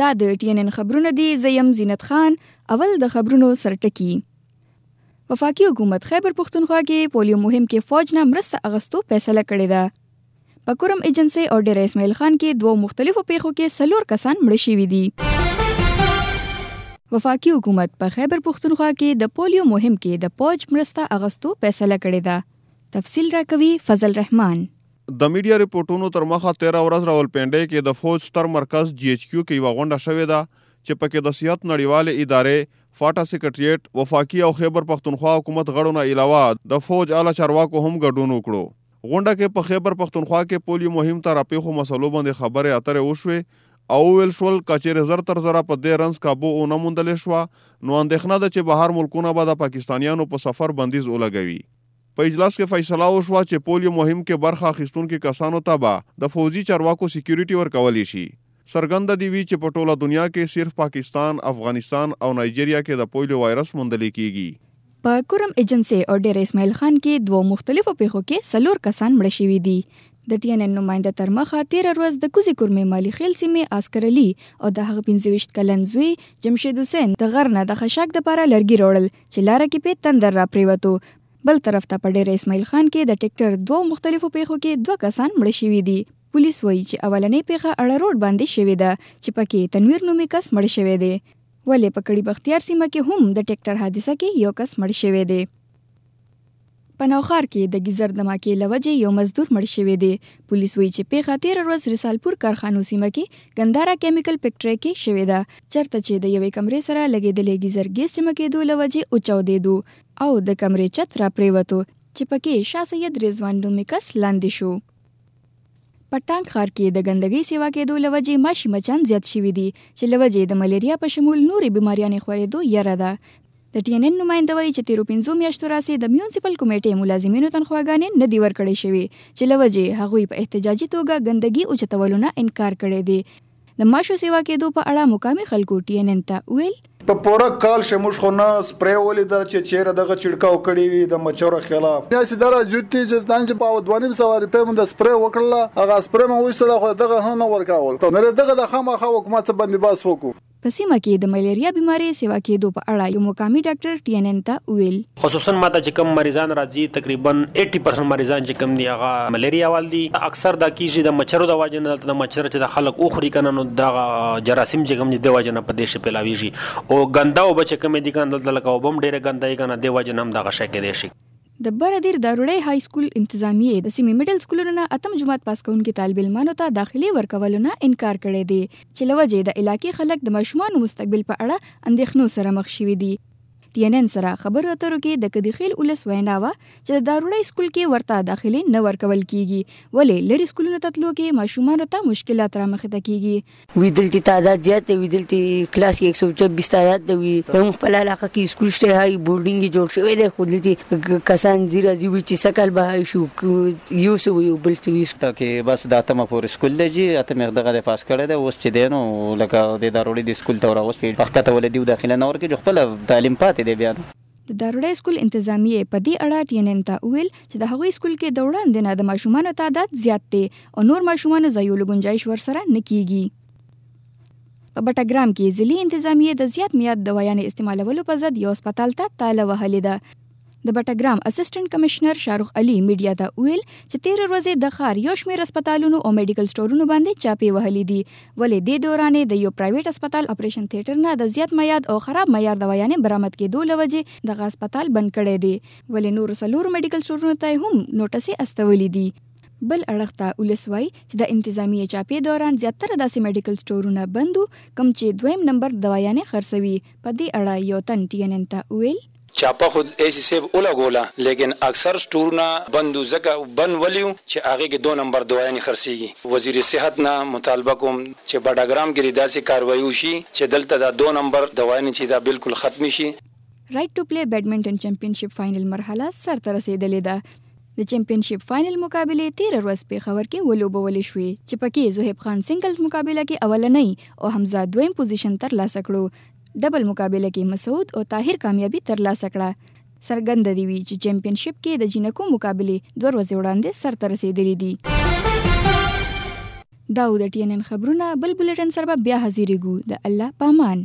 دا د ټي ان ان خبرونه دي زه يم زینت خان اول د خبرونو سرټکی وفاقي حکومت خیبر پښتونخوا کې پولیو مهم کې فوج نه مرسته اغستو فیصله کړې ده په کورم ایجنسۍ او ډېره اسماعیل خان کې دوو مختلفو پیښو کې څلور کسان مړه شوي دي وفاقي حکومت په خیبر پښتونخوا کې د پولیو مهم کې د پوج مرسته اغستو فیصله کړې ده تفصیل راکوي فضل رحمان د میډیا رپورټونو تر مخه تیره ورځ راولپنډۍ کې د فوج ستر مرکز جی ایچ کیو کې یوه غونډه شوې ده چې پکې د صحت نړیوالې ادارې، فاټا سیکرټریټ، وفاقي او خیبر پښتونخوا حکومت غړو نه علاوه د فوج اعلی چارواکو هم ګډون وکړو. غونډه کې په خېبر پښتونخوا کې پوليو مهم ته راپېښو مسئلو باندې خبرې اترې وشوې او وويل شول که چېرې زر تر زره په دې رنځ کابو ونه موندلې شوه نو اندېښنه ده چې بهر ملکونه به د پاکستانيانو په سفر بنديز ولګوي. په اجلاس کې فيصله وشوه چې پوليو مهم کې برخه اخيستونکي کسانو ته به د فوځي چارواکو سيکيورټي ورکولې شي. څرګنده دې وي چې په ټوله دنیا کې صرف پاکستان، افغانستان او نایجریا کې د پولیو وایرس موندلې کیږي. په کورم ایجنسۍ او ډېره اسماعیل خان کې دوو مختلفو پېښو کې څلور کسان مړه شوي دي. د ټي ان ان نماینده ترمخه تېره ورځ د کوزې کورمې مالي خېل سیمې عسکر علي او د هغه پنځه ویشت کلن زوی جمشید حسین د غر نه د خشاک دپاره لرګي روړل چې لاره کې پې تندر راپرېوتو. بل طرف ته په ډېره اسماعیل خان کې د ټېکټر دوو مختلفو پېښو کې دوه کسان مړه شوي دي. پولیس وایي چې اولنۍ پېښه اړه روډ باندې شوې ده چې پکې تنویر نومې کس مړ شوی دی. ولې په کړي بختیار سیمه کې هم د ټیکټر حادثه کې یو کس مړ شوی دی. په نوښار کې د ګیزر دماکې له وجې یو مزدور مړ شوی دی. پولیس وایي چې پېښه تېره ورځ رسالپور کارخانو سیمه کې ګندارا کیمیکل پکټرۍ کې شوې ده چرته چې د یوې کمرې سره لګېدلې ګیزر ګیس جمع کېدو له وجې وچاودېدو او د کمرې چت راپرېوتو چې پکې شاه سید رضوان نومې کس لاندې شو. په ټانک ښار کې د ګندګۍ سیوا کېدو له وجې ماشي مچان زیات شوي دي چې له وجې د ملیریا په شمول نورې بیماریانې خورېدو یره ده. د ټي ان ان نماینده وایي چې تېرو پنځو میاشتو راسې د میونسپل کمېټې ملازمینو تنخواګانې نه دي ورکړې شوې چې له وجې هغوی په احتجاجي توګه ګندګي اوچتولو نه انکار کړی دی. د ماشو سیوا کېدو په اړه مقامي خلکو ټي ان ان ته وویل. په پوره کال کښې موږ خو نه سپرې ولیده چې چېرې دغه چړکاو کړې وي د مچرو خلاف. بیا چې دره جوت تي چې تاند چې په دوه نیم سوه روپۍ مونږ سپرې وکړله هغه سپرې مو ویشتله خو دغه هم نه ورکول ته نو دغه د خامخا حکومت څه بندي بست وکړو. په سیمه کې د ملیریا بیمارې سیوا کېدو په اړه یو مقامي ډاکټر ټي ان ان ته وویل. خصوصاً ماته چې کوم مریضان راځي تقریباً ایټي پرسنټ مریضان چې کوم دي هغه ملیریا وال دي اکثر دا کیږي د مچرو د وجې نه دلته د مچر چې د خلک اوخوري کنه نو دغه جراثیم چې کوم دي د وجې نه په دې شي پیلاویږي او ګنده اوبه چې کومې دي کنه دلته لکه اوبه هم ډیره ګنده یې کنه دې وجې نه هم دغه شی کیدای شي. د بره دیر داروړی های سکول انتظامیې د سیمې مډل سکولونو نه اتم جماعت پاس کوونکي طالب علمانو ته داخلې ورکولو نه انکار کړی دی چې له وجې د علاقې خلک د ماشومانو مستقبل په اړه اندیښنو سره مخ شوي دي. ټي ان ان سره خبرو اترو کې د کدیخیل ولس وینا وه چې د داروړی سکول کې ورته داخلې نه ورکول کیږي ولې لرې سکولونو ته تلو کې ماشومانو ته مشکلات رامخې ته کیږي. وي دلته تعداد زیات دی وي دلته کلاس کې یو سوه او چوبیس تعداد دی وي زموږ خپله علاقه کې سکول شته هايي بورډینګ یې جوړ شوی دی خو دلته کسان ځي راځي وي چې سږ کال به هايي شو يو څه وي او بل څه وي. ته کې بس د اتمه پورې سکول دی جي اتمه يې دغه دی پاس کړی دی اوس چې دی نو لکه دی داروړی دی سکول ته وراوستی په ښکته ولې ديو داخله نه ورکوي چې خپله تعليم پاتې دی بيا نو. د داروړی سکول انتظاميې په دې اړه ټي ان ان ته وويل چې د هغوی سکول کې د وړاندې نه د ماشومانو تعداد زيات دی او نور ماشومانو ځايولو ګنجايش ورسره نه کيږي. په بټګرام کې ضلعي انتظاميې د زيات ميعاد د ويانې استعمالولو په ضد يو هسپتال ته تاله وهلې ده. د بټګرام اسسټنټ کمشنر شاروخ علي میډیا ته ویل چې تیر ورځې د ښار یو شمېر اسپیتالونو او میډیکل سټورونو باندې چاپې وهلې دي ولې دې دوران د یو پرایویټ اسپیتال اپریشن تھیټر نه د زیات معیاد او خراب معیار دوايانې برآمد کېدو له وجې دغه اسپیتال بند کړی دی ولې نورو څلورو میډیکل سټورونو ته هم نوټسې استولې دي بل اړخ ته ولس وایي چې د انتظامیې چاپې دوران زیاتره داسې میډیکل سټورونه بندو کوم چې دویم نمبر دوايانې خرڅوي په دې اړه یو تن ټي ان ان ته ویل چاپه خو اې سي صیب ولګوله لیکن اکثر سټورونه بند وو ځکه بند ولي وو چې هغه کې دو نمبر دوايانې خرڅیږي وزیر صحت نه مطالبه کوم چې بډاګرام کې دې داسې کاروايي وشي چې دلته دا دو نمبر دوايانې چې دا بالکل ختمې شي. رایټ ټو پلې بېډمنټن چمپین شیپ فاینل مرحله سر ته رسېدلې ده. د چمپین شیپ فاینل مقابلې تېره ورځ پېښور کې ولوبول شوې چې پکې زوهیب خان سنګلز مقابله کې اولنۍ او حمزه دویم پوزیشن تر لاسه کړو. ډبل مقابله کې مسعود او طاهر کامیابي ترلاسه کړه. څرګنده دې وي چې چمپین شپ کې د جینکو مقابلې دوه ورځې وړاندې سر ته رسېدلې دي. دا وو د ټي ان ان خبرونه بل بلټن سره به بیا حاضرېږو د الله پامان